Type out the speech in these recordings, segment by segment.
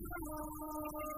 Oh, my God.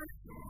person.